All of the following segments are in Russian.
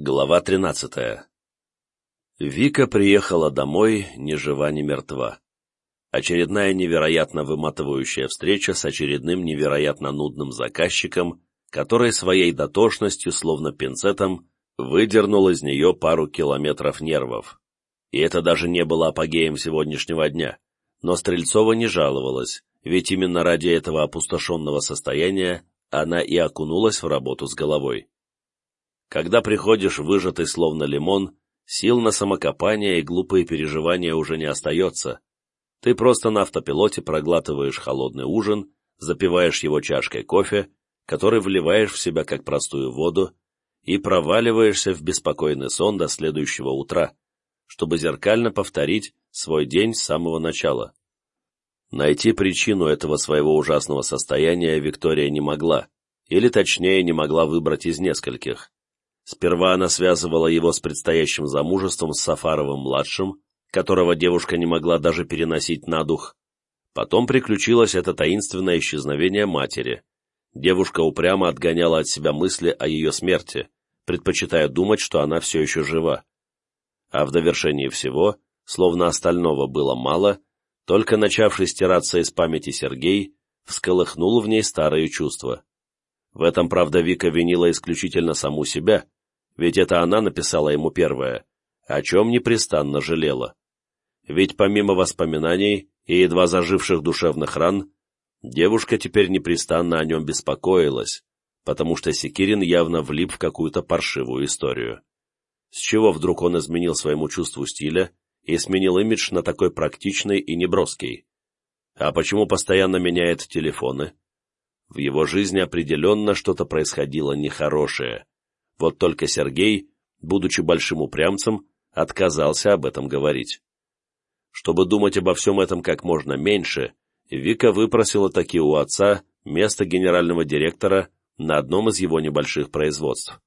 Глава 13 Вика приехала домой ни жива, ни мертва. Очередная невероятно выматывающая встреча с очередным невероятно нудным заказчиком, который своей дотошностью, словно пинцетом, выдернул из нее пару километров нервов. И это даже не было апогеем сегодняшнего дня. Но Стрельцова не жаловалась, ведь именно ради этого опустошенного состояния она и окунулась в работу с головой. Когда приходишь выжатый словно лимон, сил на самокопание и глупые переживания уже не остается. Ты просто на автопилоте проглатываешь холодный ужин, запиваешь его чашкой кофе, который вливаешь в себя как простую воду, и проваливаешься в беспокойный сон до следующего утра, чтобы зеркально повторить свой день с самого начала. Найти причину этого своего ужасного состояния Виктория не могла, или точнее не могла выбрать из нескольких. Сперва она связывала его с предстоящим замужеством с Сафаровым-младшим, которого девушка не могла даже переносить на дух. Потом приключилось это таинственное исчезновение матери. Девушка упрямо отгоняла от себя мысли о ее смерти, предпочитая думать, что она все еще жива. А в довершении всего, словно остального было мало, только начавший стираться из памяти Сергей всколыхнул в ней старые чувства. В этом, правда, Вика винила исключительно саму себя, ведь это она написала ему первое, о чем непрестанно жалела. Ведь помимо воспоминаний и едва заживших душевных ран, девушка теперь непрестанно о нем беспокоилась, потому что Секирин явно влип в какую-то паршивую историю. С чего вдруг он изменил своему чувству стиля и сменил имидж на такой практичный и неброский? А почему постоянно меняет телефоны? В его жизни определенно что-то происходило нехорошее. Вот только Сергей, будучи большим упрямцем, отказался об этом говорить. Чтобы думать обо всем этом как можно меньше, Вика выпросила таки у отца место генерального директора на одном из его небольших производств.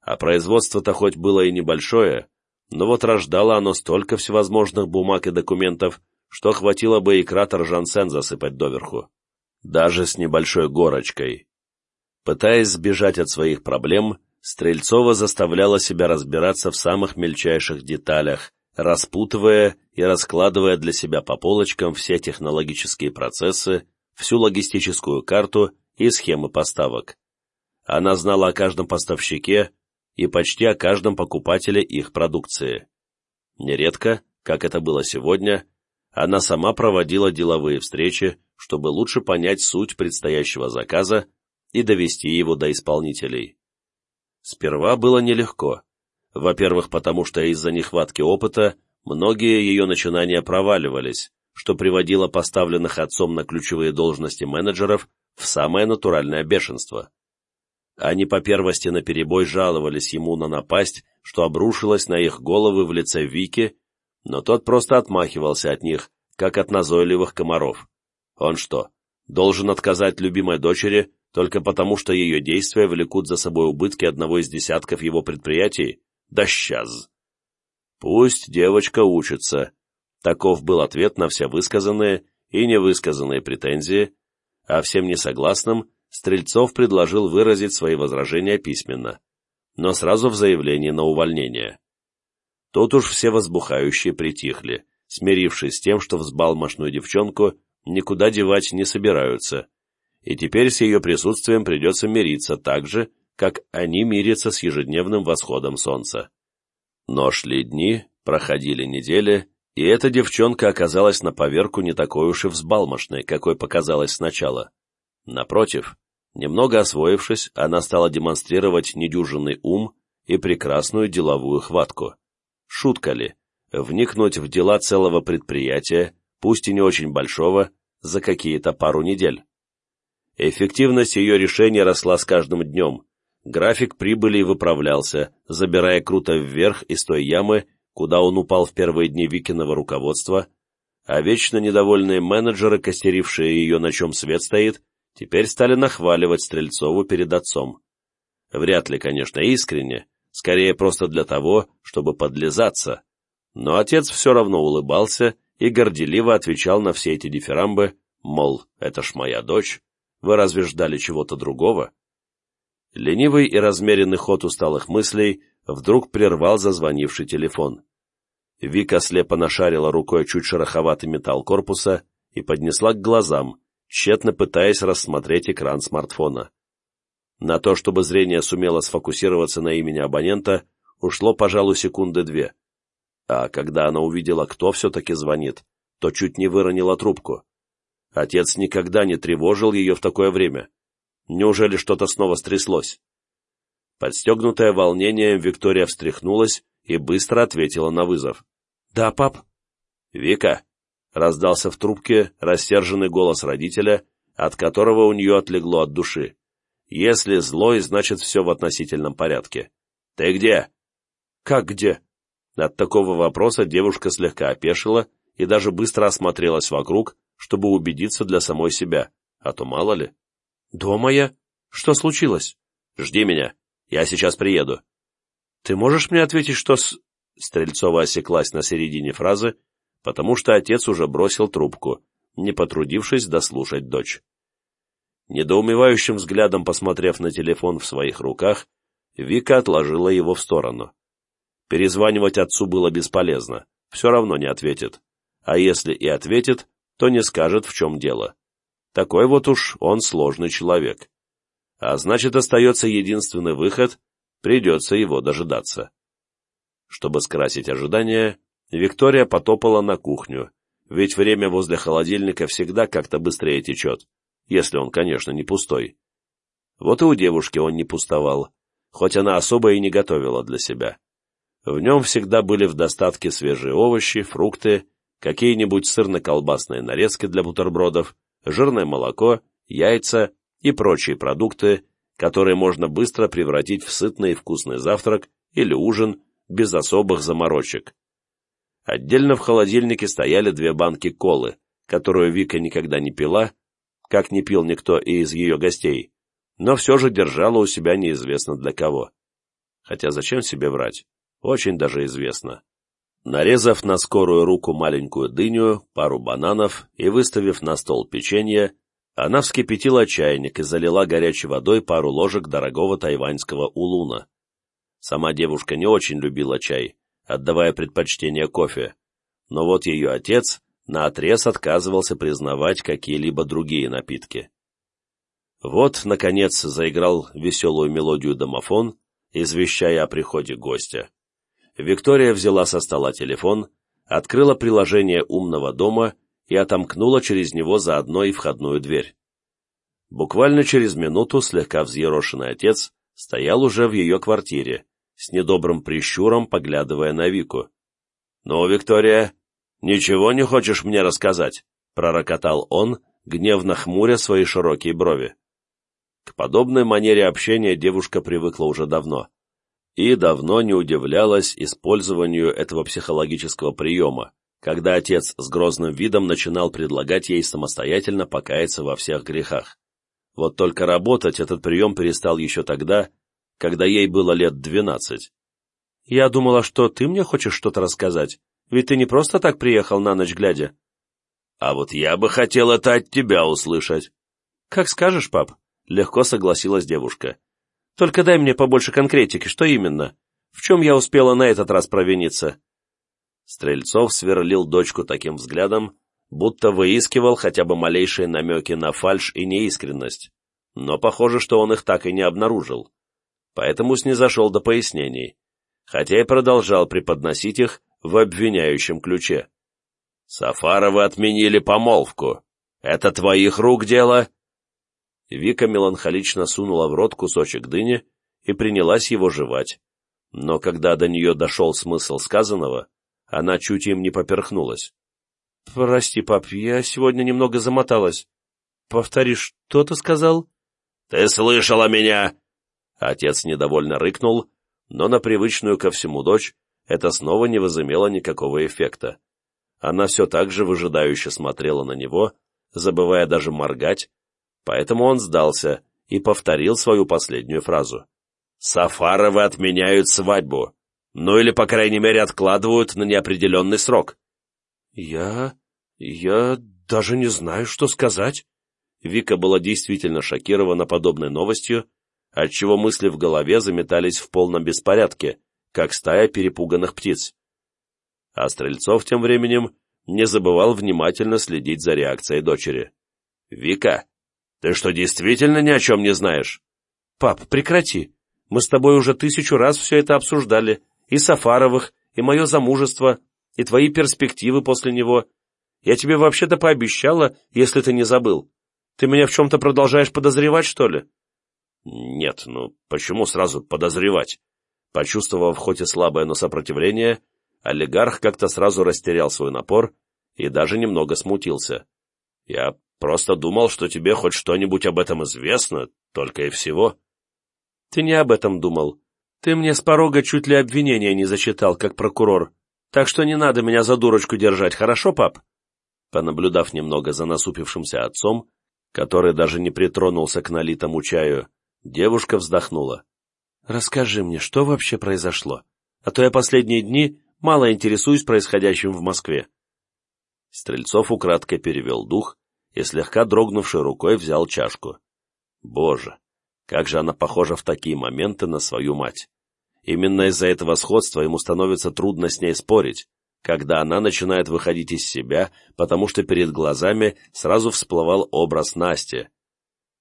А производство-то хоть было и небольшое, но вот рождало оно столько всевозможных бумаг и документов, что хватило бы и кратер Жансен засыпать доверху. Даже с небольшой горочкой. Пытаясь сбежать от своих проблем, Стрельцова заставляла себя разбираться в самых мельчайших деталях, распутывая и раскладывая для себя по полочкам все технологические процессы, всю логистическую карту и схемы поставок. Она знала о каждом поставщике и почти о каждом покупателе их продукции. Нередко, как это было сегодня, она сама проводила деловые встречи, чтобы лучше понять суть предстоящего заказа и довести его до исполнителей. Сперва было нелегко. Во-первых, потому что из-за нехватки опыта многие ее начинания проваливались, что приводило поставленных отцом на ключевые должности менеджеров в самое натуральное бешенство. Они по первости наперебой жаловались ему на напасть, что обрушилась на их головы в лице Вики, но тот просто отмахивался от них, как от назойливых комаров. Он что, должен отказать любимой дочери только потому, что ее действия влекут за собой убытки одного из десятков его предприятий? Да сейчас! Пусть девочка учится. Таков был ответ на все высказанные и невысказанные претензии, а всем несогласным Стрельцов предложил выразить свои возражения письменно, но сразу в заявлении на увольнение. Тут уж все возбухающие притихли, смирившись с тем, что взбалмошную девчонку никуда девать не собираются, и теперь с ее присутствием придется мириться так же, как они мирятся с ежедневным восходом солнца. Но шли дни, проходили недели, и эта девчонка оказалась на поверку не такой уж и взбалмошной, какой показалась сначала. Напротив, немного освоившись, она стала демонстрировать недюжинный ум и прекрасную деловую хватку. Шутка ли? Вникнуть в дела целого предприятия, пусть и не очень большого, за какие-то пару недель. Эффективность ее решения росла с каждым днем. График прибыли выправлялся, забирая круто вверх из той ямы, куда он упал в первые дни Викиного руководства, а вечно недовольные менеджеры, костерившие ее, на чем свет стоит, теперь стали нахваливать Стрельцову перед отцом. Вряд ли, конечно, искренне, скорее просто для того, чтобы подлизаться. Но отец все равно улыбался и горделиво отвечал на все эти дифирамбы, мол, это ж моя дочь, вы разве ждали чего-то другого? Ленивый и размеренный ход усталых мыслей вдруг прервал зазвонивший телефон. Вика слепо нашарила рукой чуть шероховатый металл корпуса и поднесла к глазам, тщетно пытаясь рассмотреть экран смартфона. На то, чтобы зрение сумело сфокусироваться на имени абонента, ушло, пожалуй, секунды две. А когда она увидела, кто все-таки звонит, то чуть не выронила трубку. Отец никогда не тревожил ее в такое время. Неужели что-то снова стряслось? Подстегнутая волнением, Виктория встряхнулась и быстро ответила на вызов. «Да, пап?» «Вика!» — раздался в трубке рассерженный голос родителя, от которого у нее отлегло от души. «Если злой, значит все в относительном порядке. Ты где?» «Как где?» От такого вопроса девушка слегка опешила и даже быстро осмотрелась вокруг, чтобы убедиться для самой себя, а то мало ли. «Дома я? Что случилось?» «Жди меня, я сейчас приеду». «Ты можешь мне ответить, что с...» Стрельцова осеклась на середине фразы, потому что отец уже бросил трубку, не потрудившись дослушать дочь. Недоумевающим взглядом посмотрев на телефон в своих руках, Вика отложила его в сторону. Перезванивать отцу было бесполезно, все равно не ответит. А если и ответит, то не скажет, в чем дело. Такой вот уж он сложный человек. А значит, остается единственный выход, придется его дожидаться. Чтобы скрасить ожидания, Виктория потопала на кухню, ведь время возле холодильника всегда как-то быстрее течет, если он, конечно, не пустой. Вот и у девушки он не пустовал, хоть она особо и не готовила для себя. В нем всегда были в достатке свежие овощи, фрукты какие-нибудь сырно-колбасные нарезки для бутербродов, жирное молоко, яйца и прочие продукты, которые можно быстро превратить в сытный и вкусный завтрак или ужин без особых заморочек. Отдельно в холодильнике стояли две банки колы, которую Вика никогда не пила, как не пил никто и из ее гостей, но все же держала у себя неизвестно для кого. Хотя зачем себе врать? Очень даже известно. Нарезав на скорую руку маленькую дыню, пару бананов и выставив на стол печенье, она вскипятила чайник и залила горячей водой пару ложек дорогого тайваньского улуна. Сама девушка не очень любила чай, отдавая предпочтение кофе, но вот ее отец наотрез отказывался признавать какие-либо другие напитки. Вот, наконец, заиграл веселую мелодию домофон, извещая о приходе гостя. Виктория взяла со стола телефон, открыла приложение умного дома и отомкнула через него заодно и входную дверь. Буквально через минуту слегка взъерошенный отец стоял уже в ее квартире, с недобрым прищуром поглядывая на Вику. «Ну, Виктория, ничего не хочешь мне рассказать?» — пророкотал он, гневно хмуря свои широкие брови. К подобной манере общения девушка привыкла уже давно и давно не удивлялась использованию этого психологического приема, когда отец с грозным видом начинал предлагать ей самостоятельно покаяться во всех грехах. Вот только работать этот прием перестал еще тогда, когда ей было лет двенадцать. «Я думала, что ты мне хочешь что-то рассказать, ведь ты не просто так приехал на ночь глядя». «А вот я бы хотел это от тебя услышать». «Как скажешь, пап», — легко согласилась девушка. Только дай мне побольше конкретики, что именно? В чем я успела на этот раз провиниться?» Стрельцов сверлил дочку таким взглядом, будто выискивал хотя бы малейшие намеки на фальшь и неискренность, но похоже, что он их так и не обнаружил. Поэтому снизошел до пояснений, хотя и продолжал преподносить их в обвиняющем ключе. «Сафаровы отменили помолвку. Это твоих рук дело?» Вика меланхолично сунула в рот кусочек дыни и принялась его жевать. Но когда до нее дошел смысл сказанного, она чуть им не поперхнулась. — Прости, пап, я сегодня немного замоталась. — Повтори, что ты сказал? — Ты слышала меня! Отец недовольно рыкнул, но на привычную ко всему дочь это снова не возымело никакого эффекта. Она все так же выжидающе смотрела на него, забывая даже моргать, Поэтому он сдался и повторил свою последнюю фразу. «Сафаровы отменяют свадьбу. Ну или, по крайней мере, откладывают на неопределенный срок». «Я... я даже не знаю, что сказать». Вика была действительно шокирована подобной новостью, отчего мысли в голове заметались в полном беспорядке, как стая перепуганных птиц. А Стрельцов тем временем не забывал внимательно следить за реакцией дочери. «Вика, ты что, действительно ни о чем не знаешь?» «Пап, прекрати. Мы с тобой уже тысячу раз все это обсуждали. И Сафаровых, и мое замужество, и твои перспективы после него. Я тебе вообще-то пообещала, если ты не забыл. Ты меня в чем-то продолжаешь подозревать, что ли?» «Нет, ну почему сразу подозревать?» Почувствовав хоть и слабое, но сопротивление, олигарх как-то сразу растерял свой напор и даже немного смутился. «Я просто думал, что тебе хоть что-нибудь об этом известно, только и всего». «Ты не об этом думал. Ты мне с порога чуть ли обвинения не зачитал, как прокурор. Так что не надо меня за дурочку держать, хорошо, пап?» Понаблюдав немного за насупившимся отцом, который даже не притронулся к налитому чаю, девушка вздохнула. «Расскажи мне, что вообще произошло? А то я последние дни мало интересуюсь происходящим в Москве». Стрельцов украдкой перевел дух и слегка дрогнувшей рукой взял чашку. Боже, как же она похожа в такие моменты на свою мать. Именно из-за этого сходства ему становится трудно с ней спорить, когда она начинает выходить из себя, потому что перед глазами сразу всплывал образ Насти.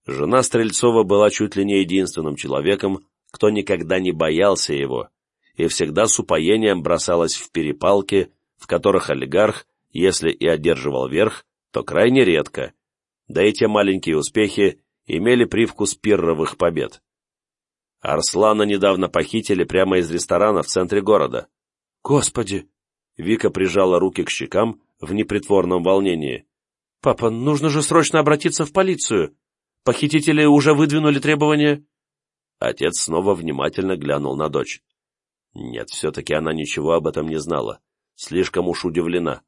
Жена Стрельцова была чуть ли не единственным человеком, кто никогда не боялся его, и всегда с упоением бросалась в перепалки, в которых олигарх, если и одерживал верх, то крайне редко, да и те маленькие успехи имели привкус пирровых побед. Арслана недавно похитили прямо из ресторана в центре города. «Господи!» Вика прижала руки к щекам в непритворном волнении. «Папа, нужно же срочно обратиться в полицию. Похитители уже выдвинули требования?» Отец снова внимательно глянул на дочь. Нет, все-таки она ничего об этом не знала. Слишком уж удивлена.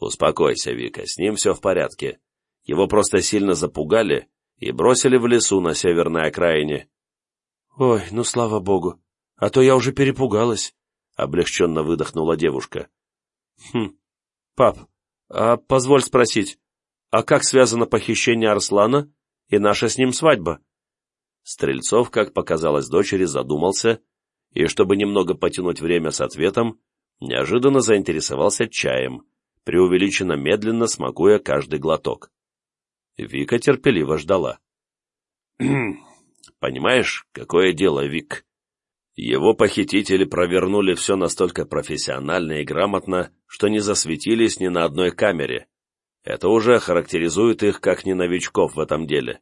«Успокойся, Вика, с ним все в порядке. Его просто сильно запугали и бросили в лесу на северной окраине». «Ой, ну слава богу, а то я уже перепугалась облегченно выдохнула девушка. «Хм, пап, а позволь спросить, а как связано похищение Арслана и наша с ним свадьба?» Стрельцов, как показалось дочери, задумался, и, чтобы немного потянуть время с ответом, неожиданно заинтересовался чаем, преувеличенно медленно смакуя каждый глоток. Вика терпеливо ждала. «Понимаешь, какое дело, Вик?» Его похитители провернули все настолько профессионально и грамотно, что не засветились ни на одной камере. Это уже характеризует их как не новичков в этом деле.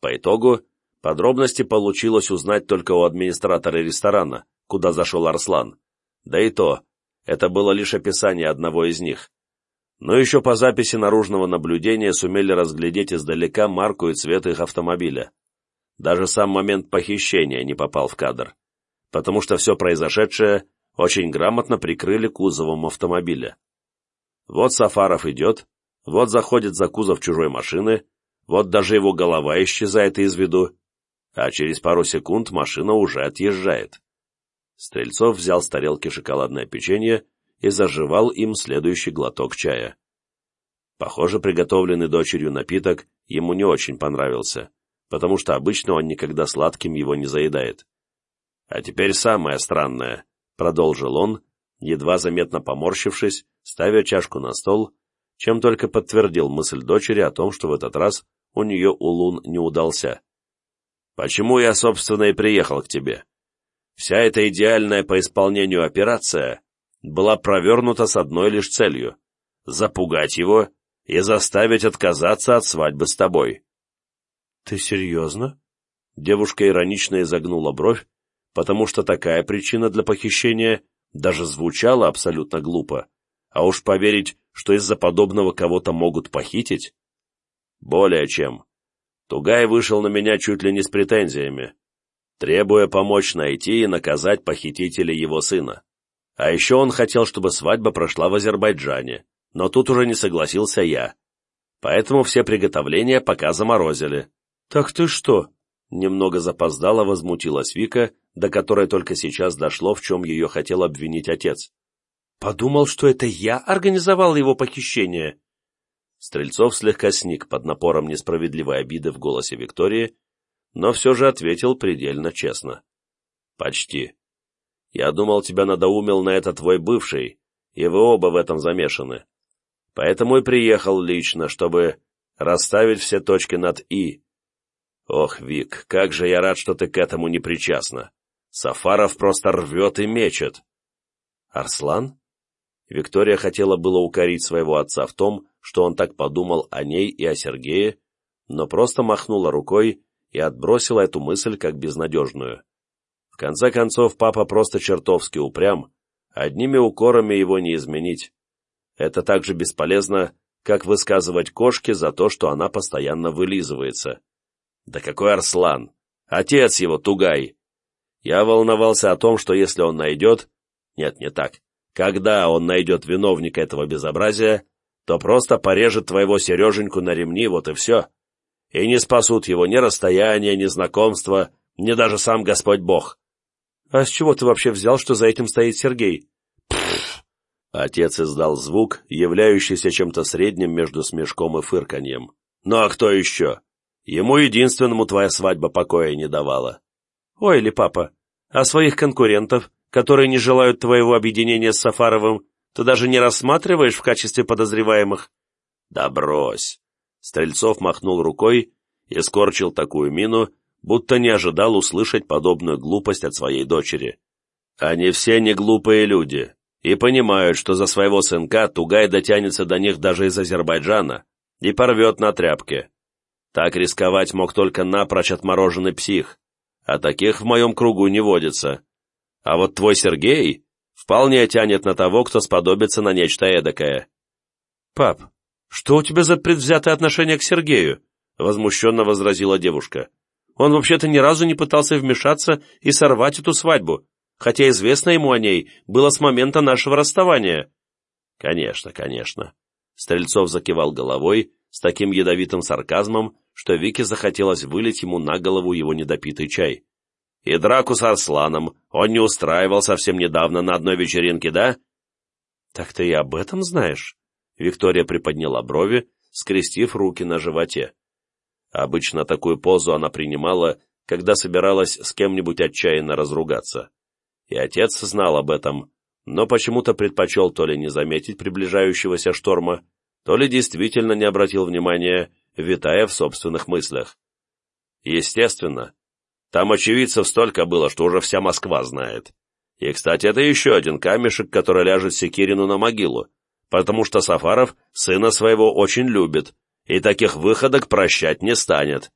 По итогу, подробности получилось узнать только у администратора ресторана, куда зашел Арслан. Да и то, это было лишь описание одного из них. Но еще по записи наружного наблюдения сумели разглядеть издалека марку и цвет их автомобиля. Даже сам момент похищения не попал в кадр потому что все произошедшее очень грамотно прикрыли кузовом автомобиля. Вот Сафаров идет, вот заходит за кузов чужой машины, вот даже его голова исчезает из виду, а через пару секунд машина уже отъезжает. Стрельцов взял с тарелки шоколадное печенье и заживал им следующий глоток чая. Похоже, приготовленный дочерью напиток ему не очень понравился, потому что обычно он никогда сладким его не заедает. А теперь самое странное, — продолжил он, едва заметно поморщившись, ставя чашку на стол, чем только подтвердил мысль дочери о том, что в этот раз у нее улун не удался. «Почему я, собственно, и приехал к тебе? Вся эта идеальная по исполнению операция была провернута с одной лишь целью — запугать его и заставить отказаться от свадьбы с тобой». «Ты серьезно?» Девушка иронично изогнула бровь, потому что такая причина для похищения даже звучала абсолютно глупо, а уж поверить, что из-за подобного кого-то могут похитить? Более чем. Тугай вышел на меня чуть ли не с претензиями, требуя помочь найти и наказать похитителей его сына. А еще он хотел, чтобы свадьба прошла в Азербайджане, но тут уже не согласился я. Поэтому все приготовления пока заморозили. «Так ты что?» Немного запоздало возмутилась Вика, до которой только сейчас дошло, в чем ее хотел обвинить отец. «Подумал, что это я организовал его похищение?» Стрельцов слегка сник под напором несправедливой обиды в голосе Виктории, но все же ответил предельно честно. «Почти. Я думал, тебя надоумил на это твой бывший, и вы оба в этом замешаны. Поэтому и приехал лично, чтобы расставить все точки над «и». Ох, Вик, как же я рад, что ты к этому не причастна. Сафаров просто рвет и мечет. Арслан? Виктория хотела было укорить своего отца в том, что он так подумал о ней и о Сергее, но просто махнула рукой и отбросила эту мысль как безнадежную. В конце концов, папа просто чертовски упрям, одними укорами его не изменить. Это так же бесполезно, как высказывать кошке за то, что она постоянно вылизывается. Да какой Арслан! Отец его, Тугай! Я волновался о том, что если он найдет... Нет, не так. Когда он найдет виновника этого безобразия, то просто порежет твоего Сереженьку на ремни, вот и все. И не спасут его ни расстояние, ни знакомство, ни даже сам Господь Бог. А с чего ты вообще взял, что за этим стоит Сергей? Пфф! Отец издал звук, являющийся чем-то средним между смешком и фырканьем. Ну а кто еще? Ему единственному твоя свадьба покоя не давала. Ой ли, папа, а своих конкурентов, которые не желают твоего объединения с Сафаровым, ты даже не рассматриваешь в качестве подозреваемых? Да брось. Стрельцов махнул рукой и скорчил такую мину, будто не ожидал услышать подобную глупость от своей дочери. Они все не глупые люди и понимают, что за своего сынка Тугай дотянется до них даже из Азербайджана и порвет на тряпке. Так рисковать мог только напрочь отмороженный псих, а таких в моем кругу не водится. А вот твой Сергей вполне тянет на того, кто сподобится на нечто эдакое. «Пап, что у тебя за предвзятое отношение к Сергею?» — возмущенно возразила девушка. «Он вообще-то ни разу не пытался вмешаться и сорвать эту свадьбу, хотя известно ему о ней было с момента нашего расставания». «Конечно, конечно». Стрельцов закивал головой с таким ядовитым сарказмом, что Вике захотелось вылить ему на голову его недопитый чай. И драку с Арсланом он не устраивал совсем недавно на одной вечеринке, да? Так ты и об этом знаешь? Виктория приподняла брови, скрестив руки на животе. Обычно такую позу она принимала, когда собиралась с кем-нибудь отчаянно разругаться. И отец знал об этом, но почему-то предпочел то ли не заметить приближающегося шторма, то ли действительно не обратил внимания, витая в собственных мыслях. Естественно, там очевидцев столько было, что уже вся Москва знает. И, кстати, это еще один камешек, который ляжет Секирину на могилу, потому что Сафаров сына своего очень любит, и таких выходок прощать не станет.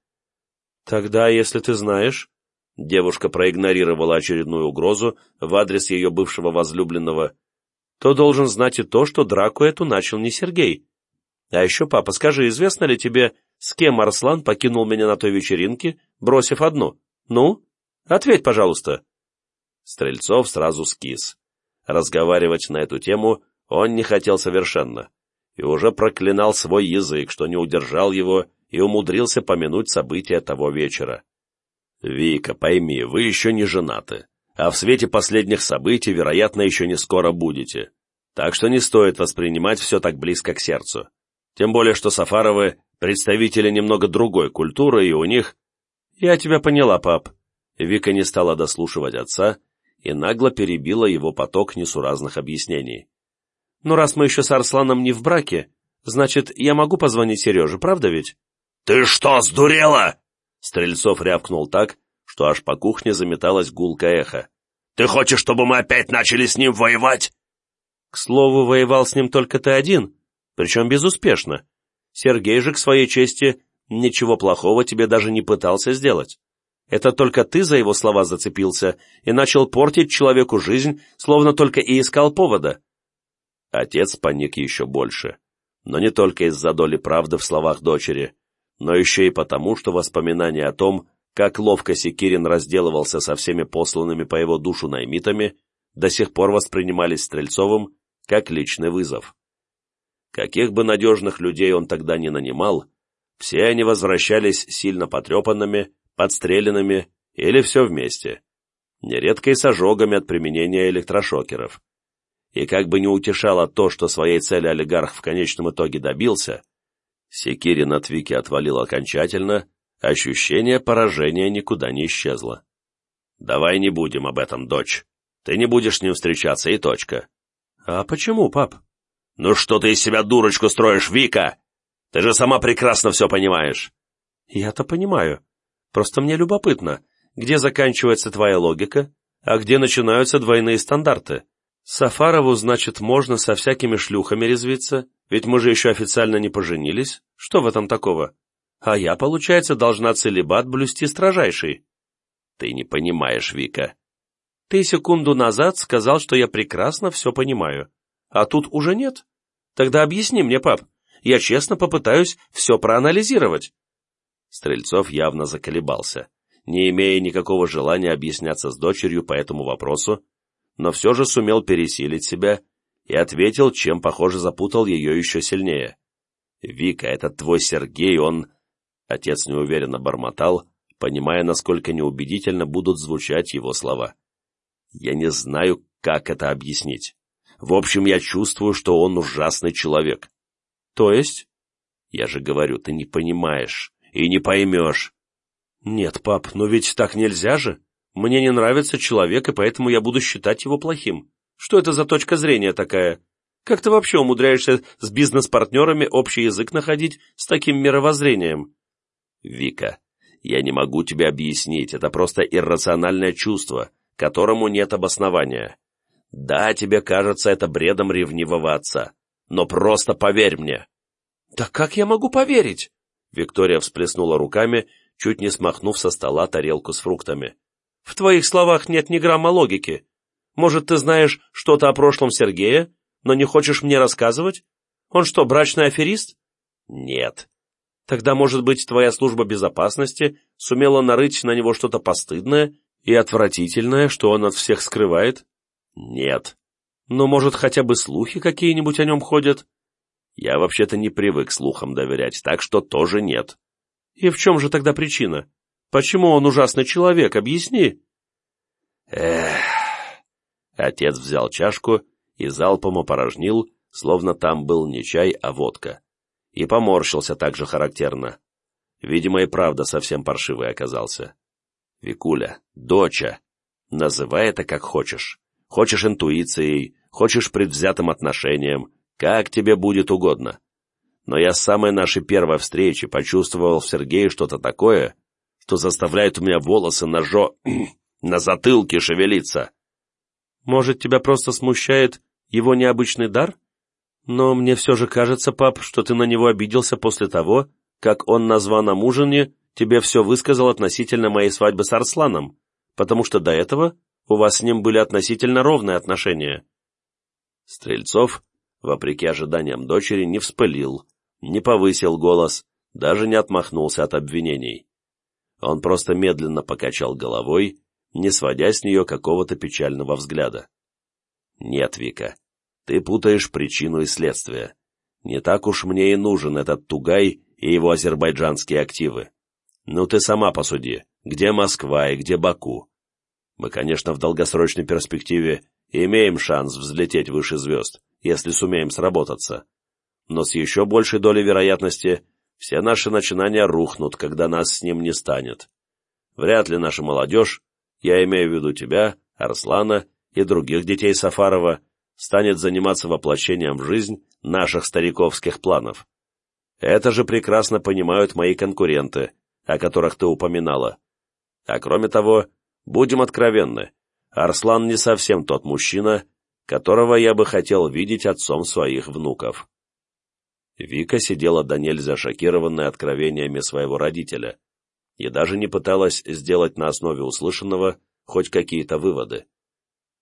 Тогда, если ты знаешь... Девушка проигнорировала очередную угрозу в адрес ее бывшего возлюбленного, то должен знать и то, что драку эту начал не Сергей. А еще, папа, скажи, известно ли тебе, с кем Арслан покинул меня на той вечеринке, бросив одну? «Ну? Ответь, пожалуйста». Стрельцов сразу скис. Разговаривать на эту тему он не хотел совершенно, и уже проклинал свой язык, что не удержал его и умудрился помянуть события того вечера. «Вика, пойми, вы еще не женаты, а в свете последних событий, вероятно, еще не скоро будете. Так что не стоит воспринимать все так близко к сердцу. Тем более, что Сафаровы — представители немного другой культуры, и у них «Я тебя поняла, пап». Вика не стала дослушивать отца и нагло перебила его поток несуразных объяснений. «Ну, раз мы еще с Арсланом не в браке, значит, я могу позвонить Сереже, правда ведь?» «Ты что, сдурела?» Стрельцов рявкнул так, что аж по кухне заметалось гулкое эхо. «Ты хочешь, чтобы мы опять начали с ним воевать?» «К слову, воевал с ним только ты один, причем безуспешно. Сергей же, к своей чести, ничего плохого тебе даже не пытался сделать. Это только ты за его слова зацепился и начал портить человеку жизнь, словно только и искал повода. Отец паник еще больше, но не только из-за доли правды в словах дочери, но еще и потому, что воспоминания о том, как ловко Секирин разделывался со всеми посланными по его душу наймитами, до сих пор воспринимались Стрельцовым как личный вызов. Каких бы надежных людей он тогда не нанимал, все они возвращались сильно потрепанными, подстреленными или все вместе, нередко и с ожогами от применения электрошокеров. И как бы не утешало то, что своей цели олигарх в конечном итоге добился, Секирин от Вики отвалил окончательно, ощущение поражения никуда не исчезло. «Давай не будем об этом, дочь. Ты Ты не будешь с ним встречаться, и точка. А почему, пап? Ну что ты из себя дурочку строишь, Вика? Ты же сама прекрасно все понимаешь. Я-то понимаю. Просто мне любопытно, где заканчивается твоя логика, а где начинаются двойные стандарты. Сафарову, значит, можно со всякими шлюхами резвиться, ведь мы же еще официально не поженились. Что в этом такого? А я, получается, должна целебат блюсти строжайший. Ты не понимаешь, Вика. Ты секунду назад сказал, что я прекрасно все понимаю. А тут уже нет. Тогда объясни мне, пап. Я честно попытаюсь все проанализировать. Стрельцов явно заколебался, не имея никакого желания объясняться с дочерью по этому вопросу, но все же сумел пересилить себя и ответил, чем, похоже, запутал ее еще сильнее. «Вика, этот твой Сергей, он...» Отец неуверенно бормотал, понимая, насколько неубедительно будут звучать его слова. «Я не знаю, как это объяснить. В общем, я чувствую, что он ужасный человек». «То есть?» «Я же говорю, ты не понимаешь и не поймешь». «Нет, пап, но ведь так нельзя же. Мне не нравится человек, и поэтому я буду считать его плохим. Что это за точка зрения такая? Как ты вообще умудряешься с бизнес-партнерами общий язык находить с таким мировоззрением?» «Вика, я не могу тебе объяснить, это просто иррациональное чувство, которому нет обоснования. Да, тебе кажется это бредом ревнивого отца, но просто поверь мне». «Да как я могу поверить?» Виктория всплеснула руками, чуть не смахнув со стола тарелку с фруктами. «В твоих словах нет ни грамма логики. Может, ты знаешь что-то о прошлом Сергея, но не хочешь мне рассказывать? Он что, брачный аферист?» «Нет». «Тогда, может быть, твоя служба безопасности сумела нарыть на него что-то постыдное и отвратительное, что он от всех скрывает?» «Нет». «Но, может, хотя бы слухи какие-нибудь о нем ходят?» Я вообще-то не привык слухам доверять, так что тоже нет. И в чем же тогда причина? Почему он ужасный человек? Объясни. Эх. Отец взял чашку и залпом опорожнил, словно там был не чай, а водка. И поморщился так же характерно. Видимо, и правда совсем паршивый оказался. Викуля, доча, называй это как хочешь. Хочешь интуицией, хочешь предвзятым отношением, как тебе будет угодно. Но я с самой нашей первой встречи почувствовал в Сергее что-то такое, что заставляет у меня волосы на жо... на затылке шевелиться. Может, тебя просто смущает его необычный дар? Но мне все же кажется, пап, что ты на него обиделся после того, как он на званом ужине тебе все высказал относительно моей свадьбы с Арсланом, потому что до этого у вас с ним были относительно ровные отношения. Стрельцов вопреки ожиданиям дочери, не вспылил, не повысил голос, даже не отмахнулся от обвинений. Он просто медленно покачал головой, не сводя с нее какого-то печального взгляда. «Нет, Вика, ты путаешь причину и следствие. Не так уж мне и нужен этот Тугай и его азербайджанские активы. Ну ты сама посуди, где Москва и где Баку? Мы, конечно, в долгосрочной перспективе имеем шанс взлететь выше звезд, если сумеем сработаться. Но с еще большей долей вероятности все наши начинания рухнут, когда нас с ним не станет. Вряд ли наша молодежь, я имею в виду тебя, Арслана и других детей Сафарова, станет заниматься воплощением в жизнь наших стариковских планов. Это же прекрасно понимают мои конкуренты, о которых ты упоминала. А кроме того, будем откровенны, Арслан не совсем тот мужчина, которого я бы хотел видеть отцом своих внуков. Вика сидела до нельзя шокированная откровениями своего родителя и даже не пыталась сделать на основе услышанного хоть какие-то выводы.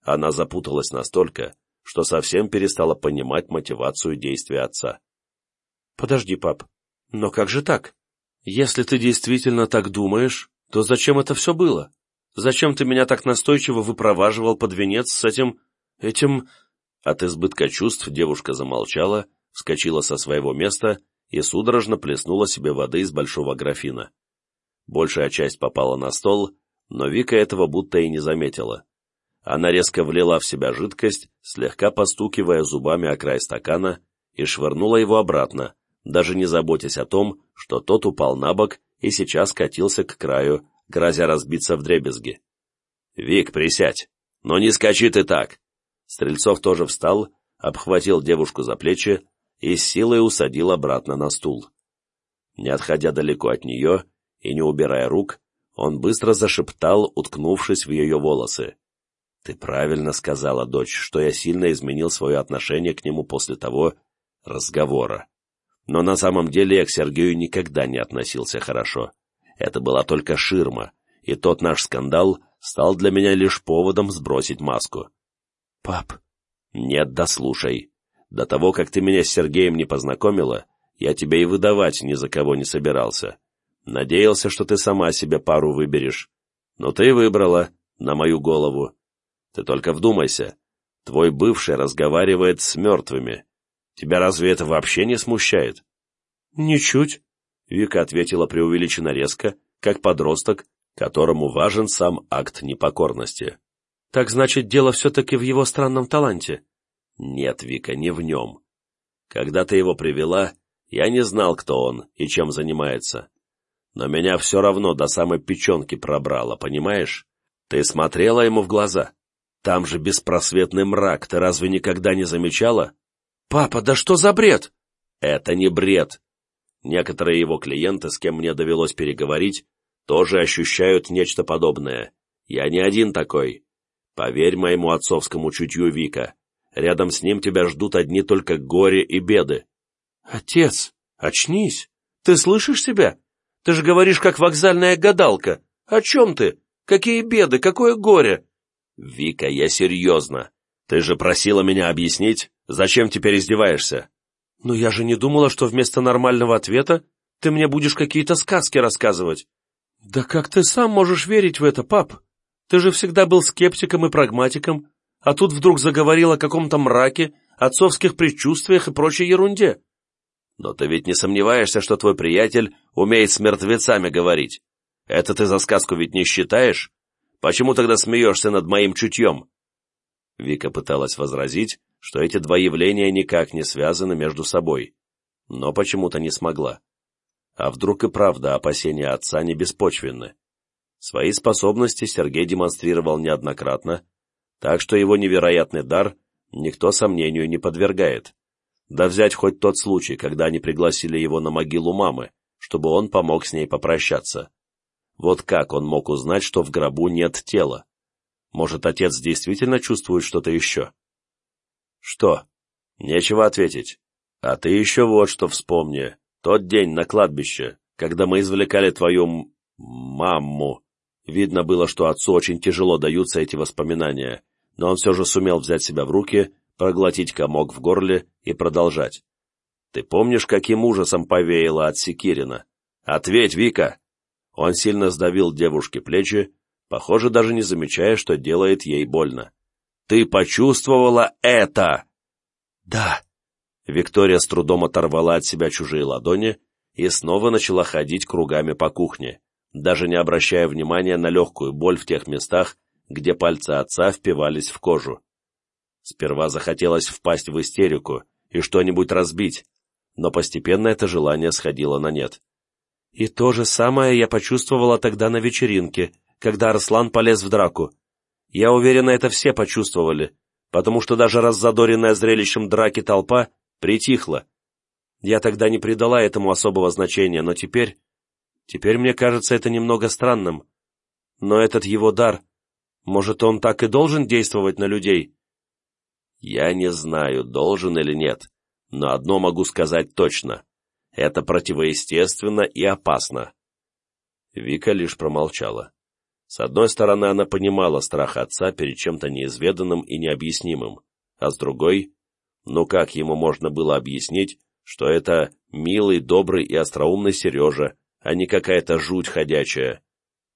Она запуталась настолько, что совсем перестала понимать мотивацию действия отца. «Подожди, пап, но как же так? Если ты действительно так думаешь, то зачем это все было? Зачем ты меня так настойчиво выпроваживал под венец с этим Этим...» От избытка чувств девушка замолчала, вскочила со своего места и судорожно плеснула себе воды из большого графина. Большая часть попала на стол, но Вика этого будто и не заметила. Она резко влила в себя жидкость, слегка постукивая зубами о край стакана, и швырнула его обратно, даже не заботясь о том, что тот упал на бок и сейчас катился к краю, грозя разбиться в дребезги. «Вик, присядь!» Но не скачи ты так!» Стрельцов тоже встал, обхватил девушку за плечи и с силой усадил обратно на стул. Не отходя далеко от нее и не убирая рук, он быстро зашептал, уткнувшись в ее волосы. «Ты правильно сказала, дочь, что я сильно изменил свое отношение к нему после того разговора. Но на самом деле я к Сергею никогда не относился хорошо. Это была только ширма, и тот наш скандал стал для меня лишь поводом сбросить маску. «Пап...» «Нет, дослушай. До того, как ты меня с Сергеем не познакомила, я тебя и выдавать ни за кого не собирался. Надеялся, что ты сама себе пару выберешь. Но ты выбрала, на мою голову. Ты только вдумайся. Твой бывший разговаривает с мертвыми. Тебя разве это вообще не смущает?» «Ничуть», — Вика ответила преувеличенно резко, как подросток, которому важен сам акт непокорности. «Так значит, дело все-таки в его странном таланте?» «Нет, Вика, не в нем. Когда ты его привела, я не знал, кто он и чем занимается. Но меня все равно до самой печенки пробрало, понимаешь? Ты смотрела ему в глаза? Там же беспросветный мрак, ты разве никогда не замечала? «Папа, да что за бред?» «Это не бред. Некоторые его клиенты, с кем мне довелось переговорить, тоже ощущают нечто подобное. Я не один такой. Поверь моему отцовскому чутью, Вика. Рядом с ним тебя ждут одни только горе и беды. Отец, очнись. Ты слышишь себя? Ты же говоришь, как вокзальная гадалка. О чем ты? Какие беды, какое горе? Вика, я серьезно. Ты же просила меня объяснить, зачем теперь издеваешься? Но я же не думала, что вместо нормального ответа ты мне будешь какие-то сказки рассказывать. Да как ты сам можешь верить в это, пап? Ты же всегда был скептиком и прагматиком, а тут вдруг заговорил о каком-то мраке, отцовских предчувствиях и прочей ерунде. Но ты ведь не сомневаешься, что твой приятель умеет с мертвецами говорить. Это ты за сказку ведь не считаешь? Почему тогда смеешься над моим чутьем?» Вика пыталась возразить, что эти два явления никак не связаны между собой, но почему-то не смогла. А вдруг и правда опасения отца не беспочвенны? Свои способности Сергей демонстрировал неоднократно, так что его невероятный дар никто сомнению не подвергает. Да взять хоть тот случай, когда они пригласили его на могилу мамы, чтобы он помог с ней попрощаться. Вот как он мог узнать, что в гробу нет тела? Может, отец действительно чувствует что-то еще? Что? Нечего ответить. А ты еще вот что вспомни. Тот день на кладбище, когда мы извлекали твою маму. Видно было, что отцу очень тяжело даются эти воспоминания, но он все же сумел взять себя в руки, проглотить комок в горле и продолжать. Ты помнишь, каким ужасом повеяло от Секирина? Ответь, Вика! Он сильно сдавил девушке плечи, похоже, даже не замечая, что делает ей больно. «Ты почувствовала это?» «Да». Виктория с трудом оторвала от себя чужие ладони и снова начала ходить кругами по кухне, даже не обращая внимания на легкую боль в тех местах, где пальцы отца впивались в кожу. Сперва захотелось впасть в истерику и что-нибудь разбить, но постепенно это желание сходило на нет. И то же самое я почувствовала тогда на вечеринке, когда Арслан полез в драку. Я уверена, это все почувствовали, потому что даже раззадоренная зрелищем драки толпа притихла. Я тогда не придала этому особого значения, но теперь... Теперь мне кажется это немного странным. Но этот его дар... Может, он так и должен действовать на людей? Я не знаю, должен или нет, но одно могу сказать точно. Это противоестественно и опасно. Вика лишь промолчала. С одной стороны, она понимала страх отца перед чем-то неизведанным и необъяснимым, а с другой, ну как ему можно было объяснить, что это милый, добрый и остроумный Сережа, а не какая-то жуть ходячая.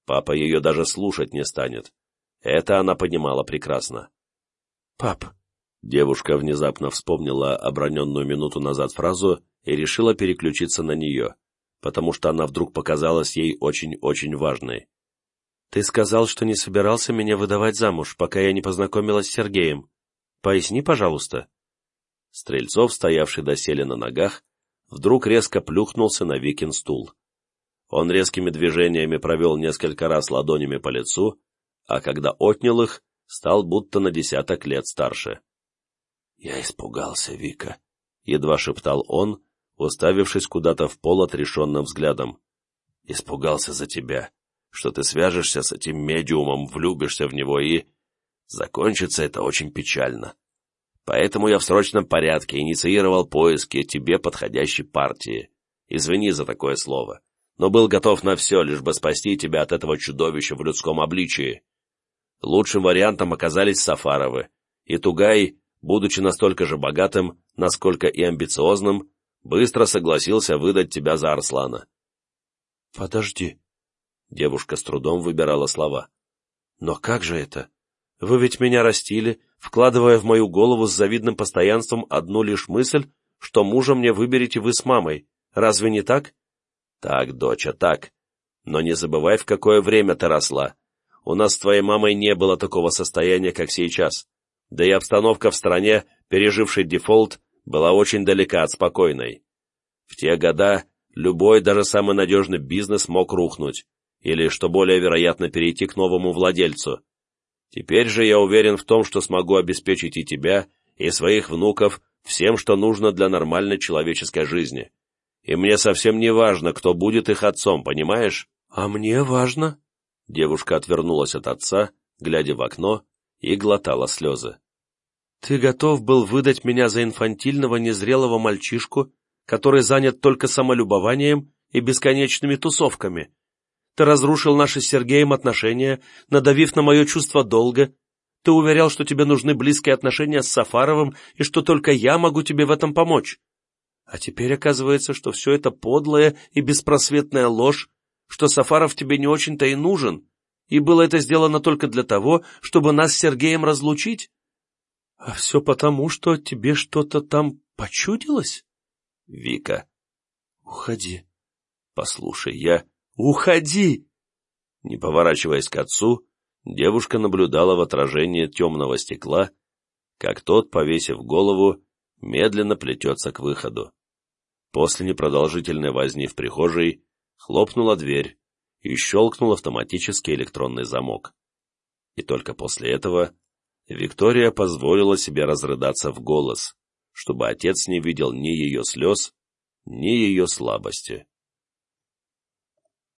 Папа ее даже слушать не станет. Это она понимала прекрасно. «Пап», Девушка внезапно вспомнила оброненную минуту назад фразу и решила переключиться на нее, потому что она вдруг показалась ей очень-очень важной. «Ты сказал, что не собирался меня выдавать замуж, пока я не познакомилась с Сергеем. Поясни, пожалуйста». Стрельцов, стоявший доселе на ногах, вдруг резко плюхнулся на Викин стул. Он резкими движениями провел несколько раз ладонями по лицу, а когда отнял их, стал будто на десяток лет старше. «Я испугался, Вика», — едва шептал он, уставившись куда-то в пол отрешенным взглядом. «Испугался за тебя, что ты свяжешься с этим медиумом, влюбишься в него и... Закончится это очень печально. Поэтому я в срочном порядке инициировал поиски тебе подходящей партии. Извини за такое слово, но был готов на все, лишь бы спасти тебя от этого чудовища в людском обличии. Лучшим вариантом оказались Сафаровы, и Тугай, будучи настолько же богатым, насколько и амбициозным, быстро согласился выдать тебя за Арслана. «Подожди», — девушка с трудом выбирала слова. «Но как же это? Вы ведь меня растили, вкладывая в мою голову с завидным постоянством одну лишь мысль, что мужа мне выберете вы с мамой. Разве не так?» «Так, доча, так. Но не забывай, в какое время ты росла. У нас с твоей мамой не было такого состояния, как сейчас. Да и обстановка в стране, пережившей дефолт, была очень далека от спокойной. В те года любой, даже самый надежный бизнес мог рухнуть, или, что более вероятно, перейти к новому владельцу. Теперь же я уверен в том, что смогу обеспечить и тебя, и своих внуков всем, что нужно для нормальной человеческой жизни. И мне совсем не важно, кто будет их отцом, понимаешь? А мне важно. Девушка отвернулась от отца, глядя в окно, и глотала слезы. Ты готов был выдать меня за инфантильного незрелого мальчишку, который занят только самолюбованием и бесконечными тусовками. Ты разрушил наши с Сергеем отношения, надавив на мое чувство долга. Ты уверял, что тебе нужны близкие отношения с Сафаровым и что только я могу тебе в этом помочь. А теперь оказывается, что все это подлая и беспросветная ложь, что Сафаров тебе не очень-то и нужен, и было это сделано только для того, чтобы нас с Сергеем разлучить? А все потому, что тебе что-то там почудилось? Вика. Уходи. Послушай, я... Уходи! Не поворачиваясь к отцу, девушка наблюдала в отражении темного стекла, как тот, повесив голову, медленно плетется к выходу. После непродолжительной возни в прихожей хлопнула дверь и щелкнул автоматический электронный замок. И только после этого Виктория позволила себе разрыдаться в голос, чтобы отец не видел ни ее слез, ни ее слабости.